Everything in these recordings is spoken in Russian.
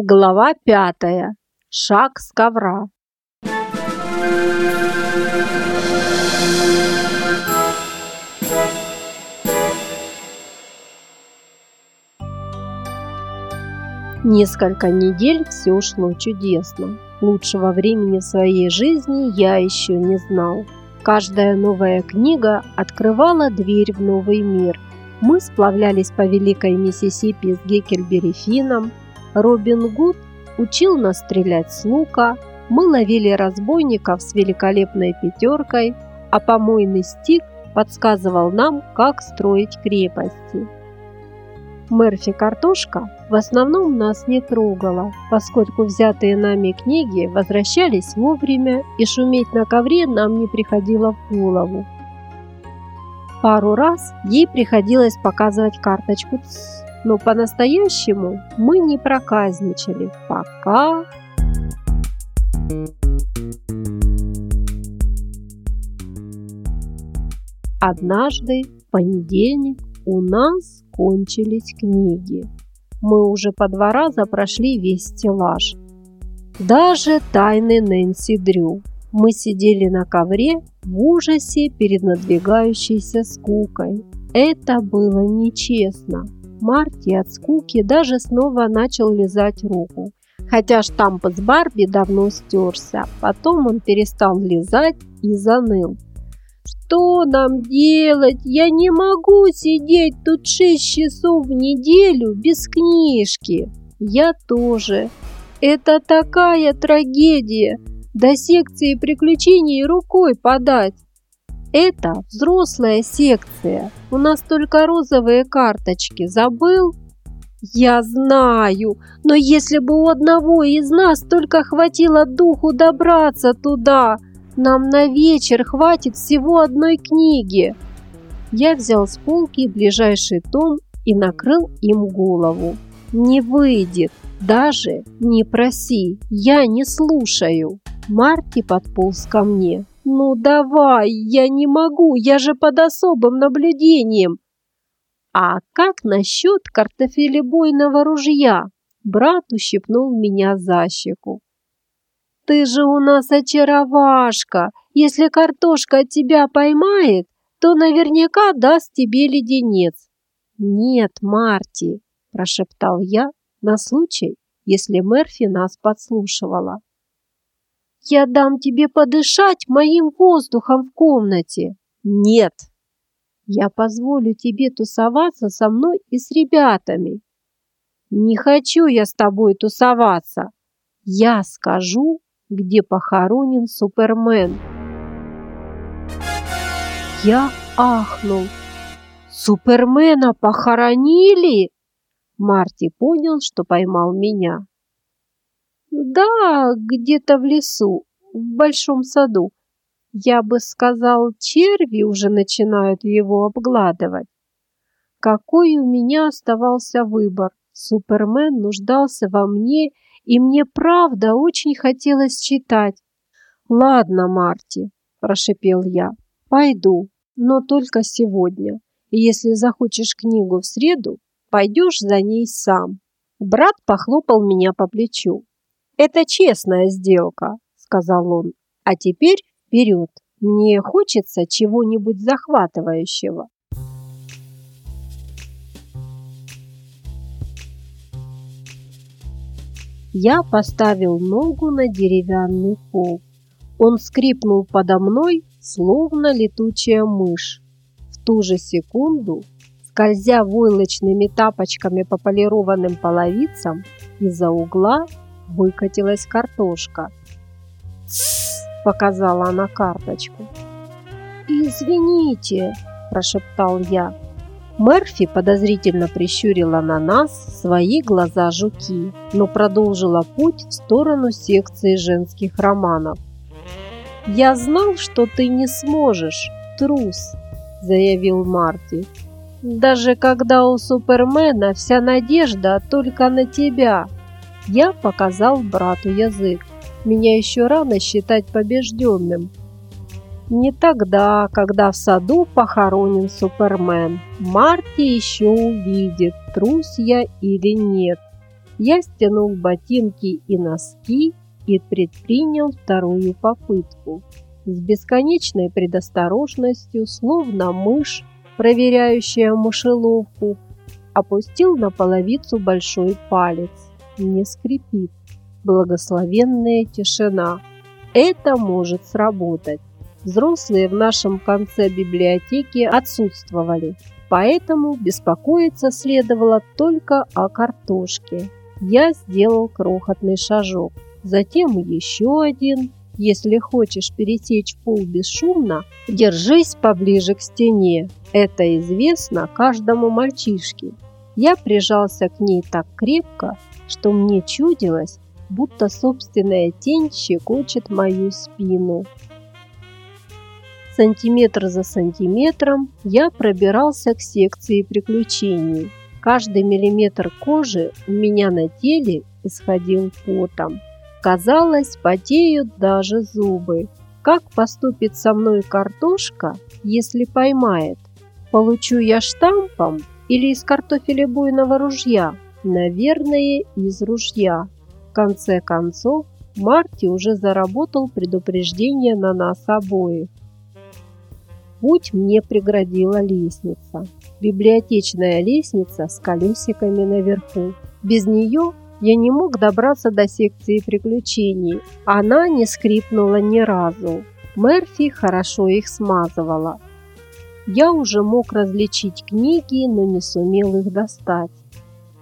Глава пятая. Шаг с ковра. Несколько недель все шло чудесно. Лучшего времени в своей жизни я еще не знал. Каждая новая книга открывала дверь в новый мир. Мы сплавлялись по Великой Миссисипи с Геккельбери Финном, Робин Гуд учил нас стрелять с лука, мы ловили разбойников с великолепной пятеркой, а помойный стик подсказывал нам, как строить крепости. Мерфи Картошка в основном нас не трогала, поскольку взятые нами книги возвращались вовремя и шуметь на ковре нам не приходило в голову. Пару раз ей приходилось показывать карточку «Тсс», но по-настоящему мы не проказничали, пока... Однажды, в понедельник, у нас кончились книги. Мы уже по два раза прошли весь стеллаж. Даже тайны Нэнси Дрю. Мы сидели на ковре в ужасе перед надвигающейся скукой. Это было нечестно. Марти от скуки даже снова начал лизать руку. Хотя штамп с Барби давно стерся. Потом он перестал лизать и заныл. «Что нам делать? Я не могу сидеть тут шесть часов в неделю без книжки!» «Я тоже. Это такая трагедия! До секции приключений рукой подать!» Это взрослая секция. У нас только розовые карточки. Забыл? Я знаю, но если бы у одного из нас только хватило духу добраться туда, нам на вечер хватит всего одной книги. Я взял с полки ближайший том и накрыл им голову. Не выйдет, даже не проси, я не слушаю. Марти подполз ко мне. «Ну давай, я не могу, я же под особым наблюдением!» «А как насчет картофелебойного ружья?» Брат ущипнул меня за щеку. «Ты же у нас очаровашка! Если картошка тебя поймает, то наверняка даст тебе леденец». «Нет, Марти», – прошептал я на случай, если Мерфи нас подслушивала. Я дам тебе подышать моим воздухом в комнате. Нет. Я позволю тебе тусоваться со мной и с ребятами. Не хочу я с тобой тусоваться. Я скажу, где похоронен Супермен. Я ахнул. Супермена похоронили? Марти понял, что поймал меня. Да, где-то в лесу, в большом саду. Я бы сказал, черви уже начинают его обгладывать. Какой у меня оставался выбор? Супермен нуждался во мне, и мне правда очень хотелось читать. «Ладно, Марти», – прошипел я, – «пойду, но только сегодня. Если захочешь книгу в среду, пойдешь за ней сам». Брат похлопал меня по плечу. «Это честная сделка», — сказал он. «А теперь вперед. Мне хочется чего-нибудь захватывающего». Я поставил ногу на деревянный пол. Он скрипнул подо мной, словно летучая мышь. В ту же секунду, скользя войлочными тапочками по полированным половицам, из-за угла выкатилась картошка. Показала она карточку. «Извините!» – прошептал я. Мерфи подозрительно прищурила на нас свои глаза жуки, но продолжила путь в сторону секции женских романов. «Я знал, что ты не сможешь, трус!» – заявил Марти. «Даже когда у Супермена вся надежда только на тебя!» Я показал брату язык. Меня еще рано считать побежденным. Не тогда, когда в саду похоронен Супермен. Марти еще увидит, трус я или нет. Я стянул ботинки и носки и предпринял вторую попытку. С бесконечной предосторожностью, словно мышь, проверяющая мышеловку, опустил на половицу большой палец. Не скрипит. Благословенная тишина. Это может сработать. Взрослые в нашем конце библиотеки отсутствовали, поэтому беспокоиться следовало только о картошке. Я сделал крохотный шажок, затем еще один. Если хочешь пересечь пол бесшумно, держись поближе к стене. Это известно каждому мальчишке. Я прижался к ней так крепко, что мне чудилось, будто собственная тень щекочет мою спину. Сантиметр за сантиметром я пробирался к секции приключений. Каждый миллиметр кожи у меня на теле исходил потом. Казалось, потеют даже зубы. Как поступит со мной картошка, если поймает? Получу я штампом или из картофелебойного ружья? Наверное, из ружья. В конце концов, Марти уже заработал предупреждение на нас обоих. Путь мне преградила лестница. Библиотечная лестница с колесиками наверху. Без нее я не мог добраться до секции приключений. Она не скрипнула ни разу. Мерфи хорошо их смазывала. Я уже мог различить книги, но не сумел их достать.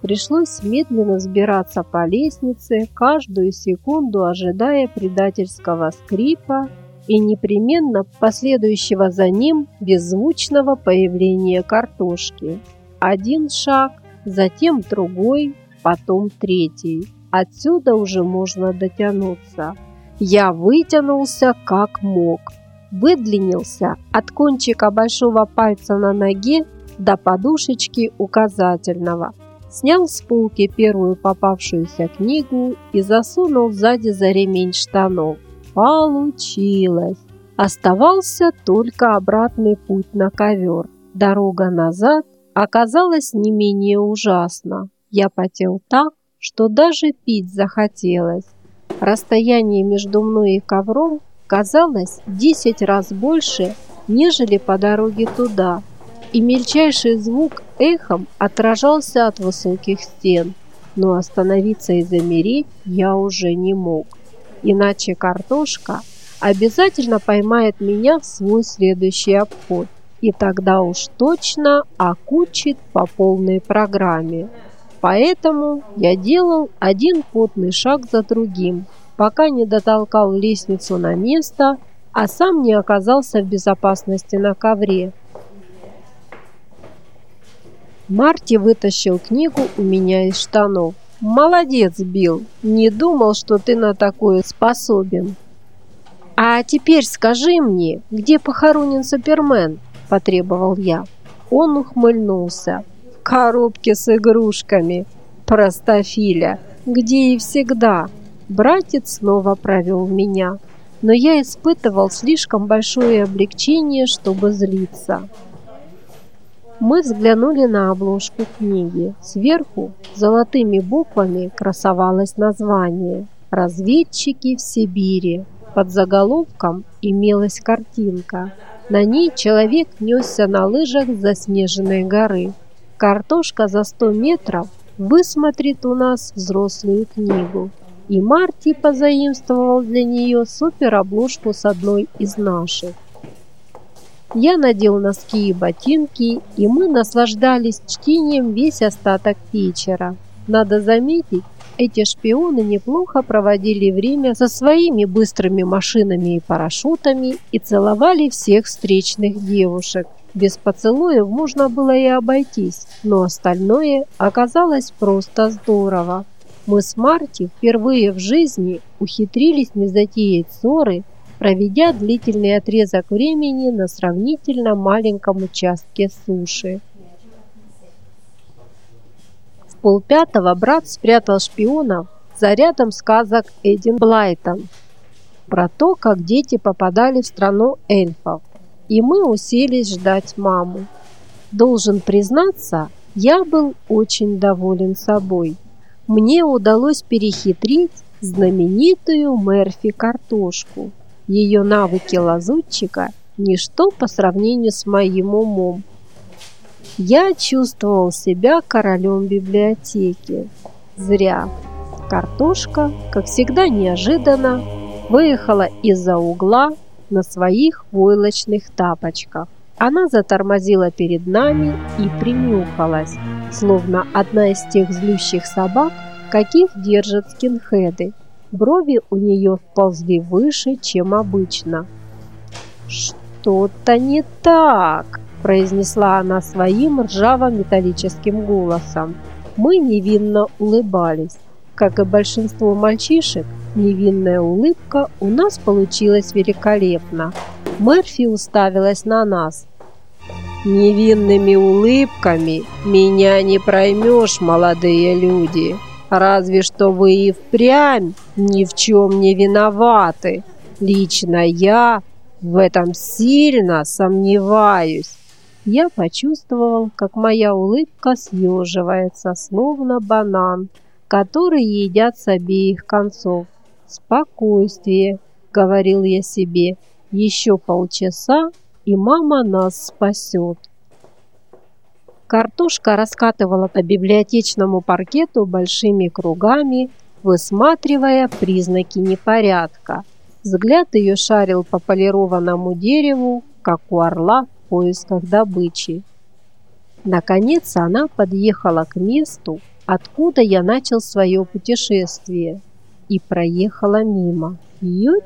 Пришлось медленно взбираться по лестнице, каждую секунду ожидая предательского скрипа и непременно последующего за ним беззвучного появления картошки. Один шаг, затем другой, потом третий. Отсюда уже можно дотянуться. Я вытянулся как мог. Выдлинился от кончика большого пальца на ноге до подушечки указательного. Снял с полки первую попавшуюся книгу и засунул сзади за ремень штанов. Получилось. Оставался только обратный путь на ковер. Дорога назад оказалась не менее ужасна. Я потел так, что даже пить захотелось. Расстояние между мной и ковром казалось десять раз больше, нежели по дороге туда, и мельчайший звук эхом отражался от высоких стен, но остановиться и замереть я уже не мог иначе картошка обязательно поймает меня в свой следующий обход, и тогда уж точно окучит по полной программе. Поэтому я делал один потный шаг за другим, пока не дотолкал лестницу на место, а сам не оказался в безопасности на ковре. Марти вытащил книгу у меня из штанов. Молодец, Билл. Не думал, что ты на такое способен. А теперь скажи мне, где похоронен Супермен? Потребовал я. Он ухмыльнулся. В коробке с игрушками. Простофиля. Где и всегда. Братец снова провел меня. Но я испытывал слишком большое облегчение, чтобы злиться. Мы взглянули на обложку книги. Сверху золотыми буквами красовалось название «Разведчики в Сибири». Под заголовком имелась картинка. На ней человек несся на лыжах с заснеженной горы. Картошка за 100 метров высмотрит у нас взрослую книгу. И Марти позаимствовал для нее суперобложку с одной из наших. Я надел носки и ботинки, и мы наслаждались чтением весь остаток вечера. Надо заметить, эти шпионы неплохо проводили время со своими быстрыми машинами и парашютами и целовали всех встречных девушек. Без поцелуев можно было и обойтись, но остальное оказалось просто здорово. Мы с Марти впервые в жизни ухитрились не затеять ссоры проведя длительный отрезок времени на сравнительно маленьком участке суши. В полпятого брат спрятал шпионов за рядом сказок Эдин Блайтон про то, как дети попадали в страну эльфов, и мы уселись ждать маму. Должен признаться, я был очень доволен собой. мне удалось перехитрить знаменитую Мерфи картошку. Ее навыки лазутчика – ничто по сравнению с моим умом. Я чувствовал себя королем библиотеки. Зря. Картошка, как всегда неожиданно, выехала из-за угла на своих войлочных тапочках. Она затормозила перед нами и принюхалась, словно одна из тех злющих собак, каких держат скинхеды. Брови у нее вползли выше, чем обычно. «Что-то не так!» – произнесла она своим ржаво-металлическим голосом. Мы невинно улыбались. Как и большинство мальчишек, невинная улыбка у нас получилась великолепно. Мерфи уставилась на нас. «Невинными улыбками меня не проймешь, молодые люди. Разве что вы и впрямь ни в чем не виноваты. Лично я в этом сильно сомневаюсь». Я почувствовал, как моя улыбка съеживается, словно банан, который едят с обеих концов. «Спокойствие», — говорил я себе, — «еще полчаса, и мама нас спасет». Картошка раскатывала по библиотечному паркету большими кругами, высматривая признаки непорядка. Взгляд ее шарил по полированному дереву, как у орла в поисках добычи. Наконец она подъехала к месту, откуда я начал свое путешествие и проехала мимо. Ють!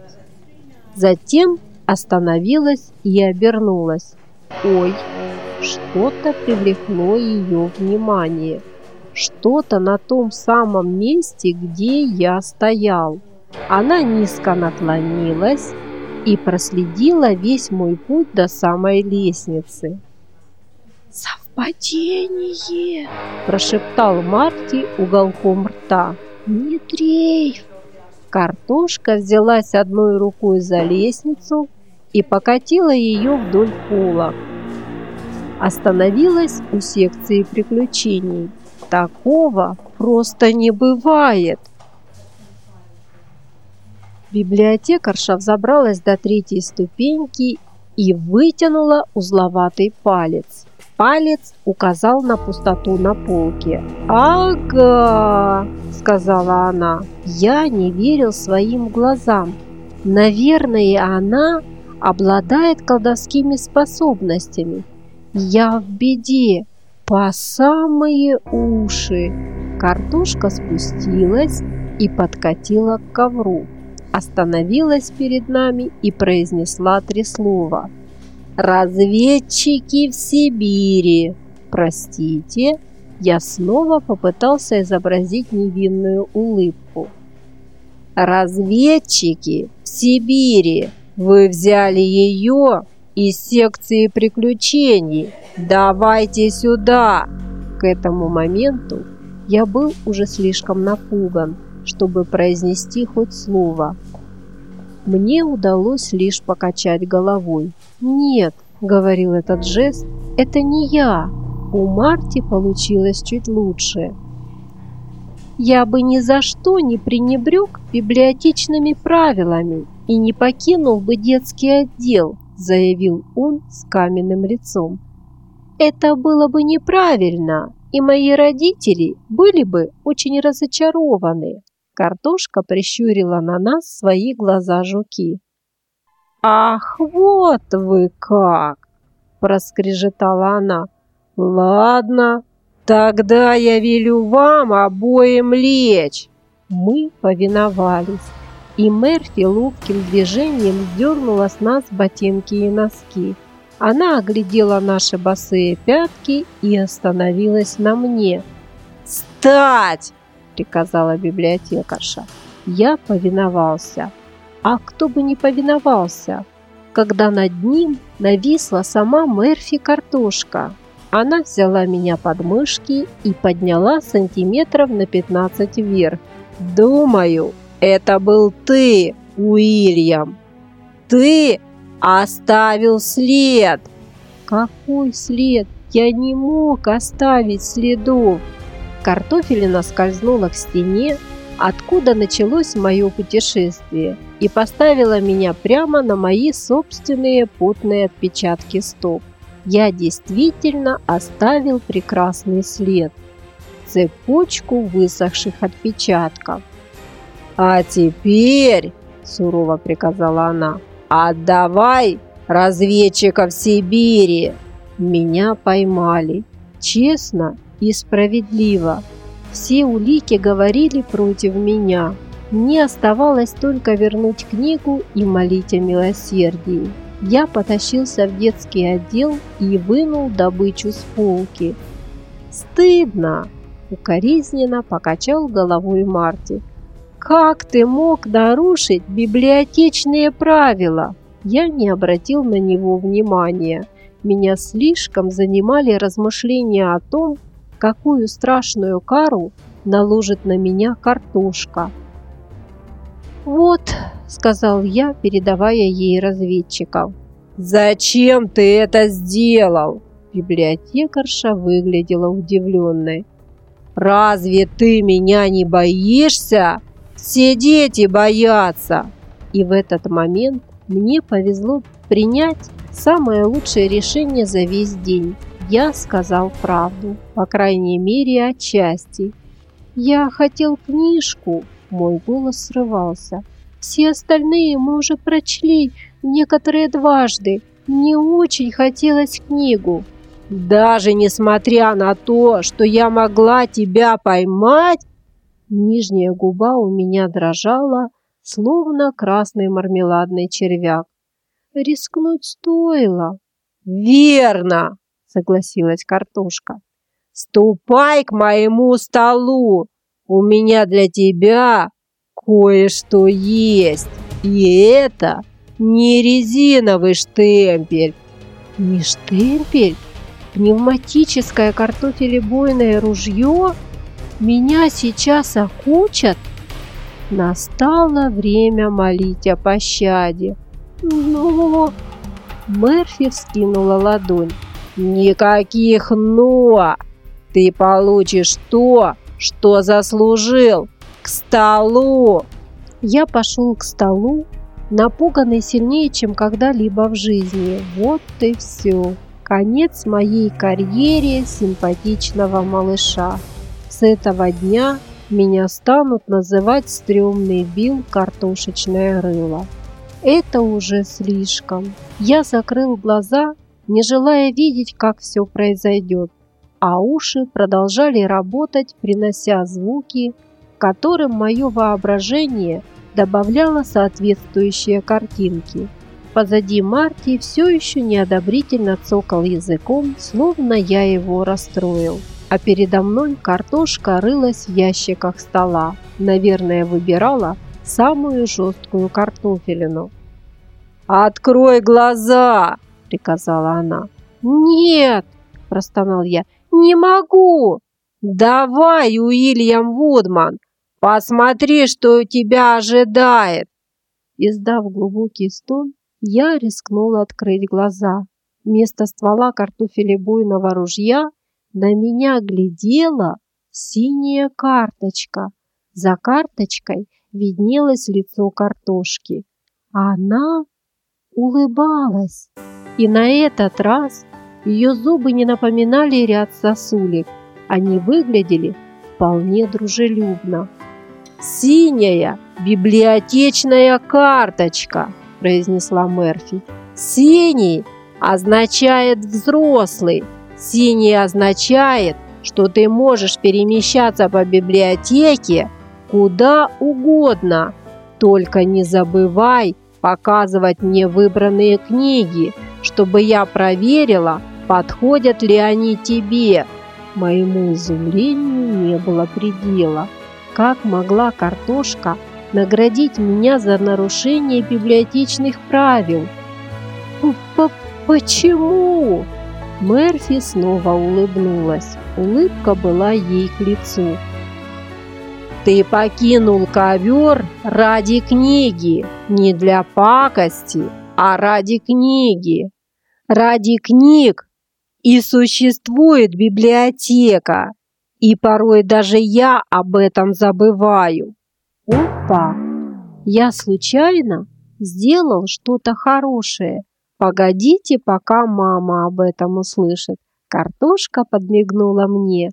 Затем остановилась и обернулась. Ой, что-то привлекло ее внимание. Что-то на том самом месте, где я стоял. Она низко наклонилась и проследила весь мой путь до самой лестницы. «Совпадение!» – прошептал Марти уголком рта. «Не дрейф!» Картошка взялась одной рукой за лестницу и покатила ее вдоль пола. Остановилась у секции приключений. Такого просто не бывает. Библиотекарша взобралась до третьей ступеньки и вытянула узловатый палец. Палец указал на пустоту на полке. «Ага!» – сказала она. Я не верил своим глазам. Наверное, она обладает колдовскими способностями. Я в беде, по самые уши. Картошка спустилась и подкатила к ковру. Остановилась перед нами и произнесла три слова – Разведчики в Сибири. Простите, я снова попытался изобразить невинную улыбку. Разведчики в Сибири. Вы взяли ее из секции приключений. Давайте сюда. К этому моменту я был уже слишком напуган, чтобы произнести хоть слово. Мне удалось лишь покачать головой. «Нет», — говорил этот жест, — «это не я. У Марти получилось чуть лучше». «Я бы ни за что не пренебрег библиотечными правилами и не покинул бы детский отдел», заявил он с каменным лицом. «Это было бы неправильно, и мои родители были бы очень разочарованы». Картошка прищурила на нас свои глаза-жуки. «Ах, вот вы как!» – проскрежетала она. «Ладно, тогда я велю вам обоим лечь!» Мы повиновались, и Мерфи ловким движением сдернула с нас ботинки и носки. Она оглядела наши босые пятки и остановилась на мне. «Встать!» – приказала библиотекарша. Я повиновался. А кто бы не повиновался, когда над ним нависла сама Мерфи картошка. Она взяла меня под мышки и подняла сантиметров на 15 вверх. «Думаю, это был ты, Уильям. Ты оставил след!» «Какой след? Я не мог оставить следов!» Картофелина скользнула к стене, откуда началось мое путешествие, и поставила меня прямо на мои собственные потные отпечатки стоп. Я действительно оставил прекрасный след, цепочку высохших отпечатков. «А теперь», – сурово приказала она, – «отдавай разведчиков Сибири!» Меня поймали. Честно и справедливо. Все улики говорили против меня. Мне оставалось только вернуть книгу и молить о милосердии. Я потащился в детский отдел и вынул добычу с полки. «Стыдно!» – укоризненно покачал головой Марти. «Как ты мог нарушить библиотечные правила?» Я не обратил на него внимания. Меня слишком занимали размышления о том, какую страшную кару наложит на меня картошка. «Вот», — сказал я, передавая ей разведчиков. «Зачем ты это сделал?» Библиотекарша выглядела удивленной. «Разве ты меня не боишься? Все дети боятся!» И в этот момент мне повезло принять самое лучшее решение за весь день. Я сказал правду, по крайней мере, отчасти. Я хотел книжку, мой голос срывался. Все остальные мы уже прочли, некоторые дважды. Мне очень хотелось книгу. Даже несмотря на то, что я могла тебя поймать, нижняя губа у меня дрожала, словно красный мармеладный червяк. Рискнуть стоило. Верно, согласилась картошка. Ступай к моему столу. У меня для тебя кое-что есть. И это не резиновый штемпель. Не штемпель? Пневматическое картофелебойное ружье? Меня сейчас окучат? Настало время молить о пощаде. Но... Мерфи вскинула ладонь. Никаких «но». Ты получишь то, что заслужил. К столу. Я пошел к столу, напуганный сильнее, чем когда-либо в жизни. Вот и все. Конец моей карьере симпатичного малыша. С этого дня меня станут называть стрёмный Билл картошечное рыло. Это уже слишком. Я закрыл глаза, не желая видеть, как все произойдет, а уши продолжали работать, принося звуки, которым мое воображение добавляло соответствующие картинки. Позади Марти все еще неодобрительно цокал языком, словно я его расстроил а передо мной картошка рылась в ящиках стола. Наверное, выбирала самую жесткую картофелину. «Открой глаза!» – приказала она. «Нет!» – простонал я. «Не могу!» «Давай, Уильям Вудман! Посмотри, что тебя ожидает!» Издав глубокий стон, я рискнула открыть глаза. Вместо ствола картофелебойного ружья на меня глядела синяя карточка. За карточкой виднелось лицо картошки. Она улыбалась. И на этот раз ее зубы не напоминали ряд сосулек. Они выглядели вполне дружелюбно. «Синяя библиотечная карточка», – произнесла Мерфи. «Синий означает взрослый, Синий означает, что ты можешь перемещаться по библиотеке куда угодно. Только не забывай показывать мне выбранные книги, чтобы я проверила, подходят ли они тебе. Моему изумлению не было предела. Как могла картошка наградить меня за нарушение библиотечных правил? П Почему? Мерфи снова улыбнулась. Улыбка была ей к лицу. «Ты покинул ковер ради книги, не для пакости, а ради книги. Ради книг и существует библиотека. И порой даже я об этом забываю. Опа! Я случайно сделал что-то хорошее. Погодите, пока мама об этом услышит. Картошка подмигнула мне.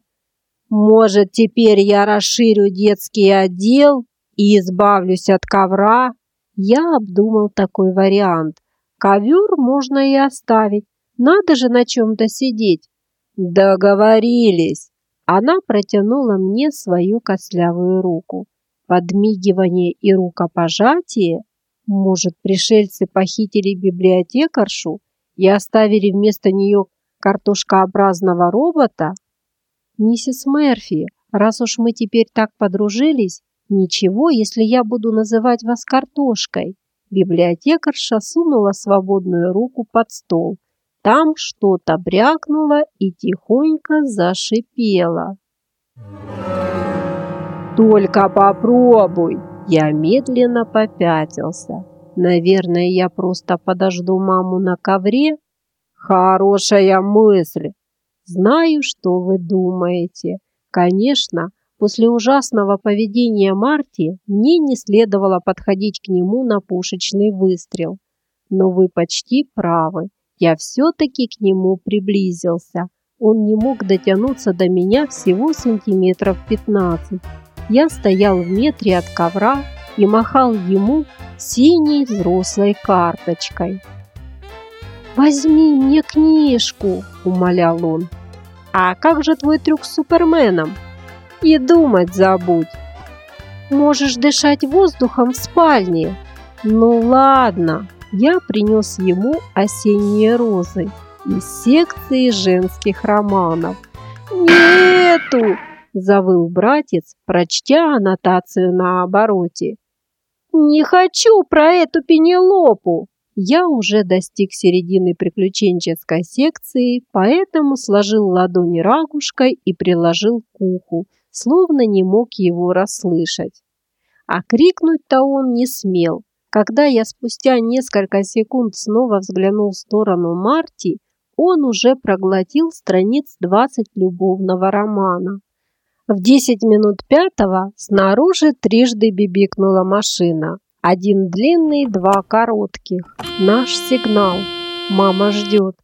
Может, теперь я расширю детский отдел и избавлюсь от ковра? Я обдумал такой вариант. Ковер можно и оставить. Надо же на чем-то сидеть. Договорились. Она протянула мне свою костлявую руку. Подмигивание и рукопожатие? Может, пришельцы похитили библиотекаршу и оставили вместо нее картошкообразного робота? Миссис Мерфи, раз уж мы теперь так подружились, ничего, если я буду называть вас картошкой. Библиотекарша сунула свободную руку под стол. Там что-то брякнуло и тихонько зашипело. «Только попробуй!» Я медленно попятился. «Наверное, я просто подожду маму на ковре?» «Хорошая мысль!» «Знаю, что вы думаете. Конечно, После ужасного поведения Марти мне не следовало подходить к нему на пушечный выстрел. Но вы почти правы. Я все-таки к нему приблизился. Он не мог дотянуться до меня всего сантиметров 15. Я стоял в метре от ковра и махал ему синей взрослой карточкой. «Возьми мне книжку!» – умолял он. «А как же твой трюк с Суперменом?» И думать забудь. Можешь дышать воздухом в спальне. Ну ладно, я принес ему осенние розы из секции женских романов. Нету! Завыл братец, прочтя аннотацию на обороте. «Не хочу про эту Пенелопу!» Я уже достиг середины приключенческой секции, поэтому сложил ладони ракушкой и приложил к уху, словно не мог его расслышать. А крикнуть-то он не смел. Когда я спустя несколько секунд снова взглянул в сторону Марти, он уже проглотил страниц 20 любовного романа. В 10 минут пятого снаружи трижды бибикнула машина. Один длинный, два коротких. Наш сигнал. Мама ждет.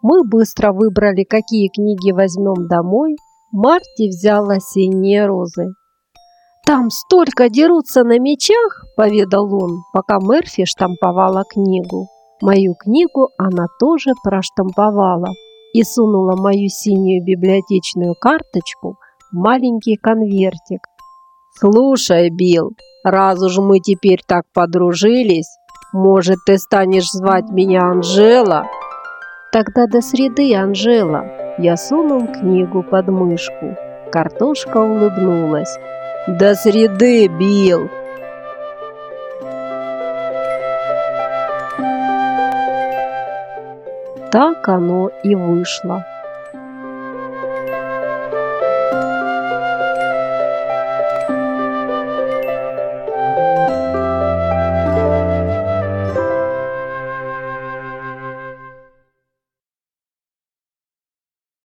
Мы быстро выбрали, какие книги возьмем домой. Марти взял осенние розы. «Там столько дерутся на мечах!» – поведал он, пока Мерфи штамповала книгу. Мою книгу она тоже проштамповала и сунула мою синюю библиотечную карточку в маленький конвертик. «Слушай, Билл, раз уж мы теперь так подружились, может, ты станешь звать меня Анжела?» Тогда до среды, Анжела. Я сунул книгу под мышку. Картошка улыбнулась. До среды, Билл. Так оно и вышло.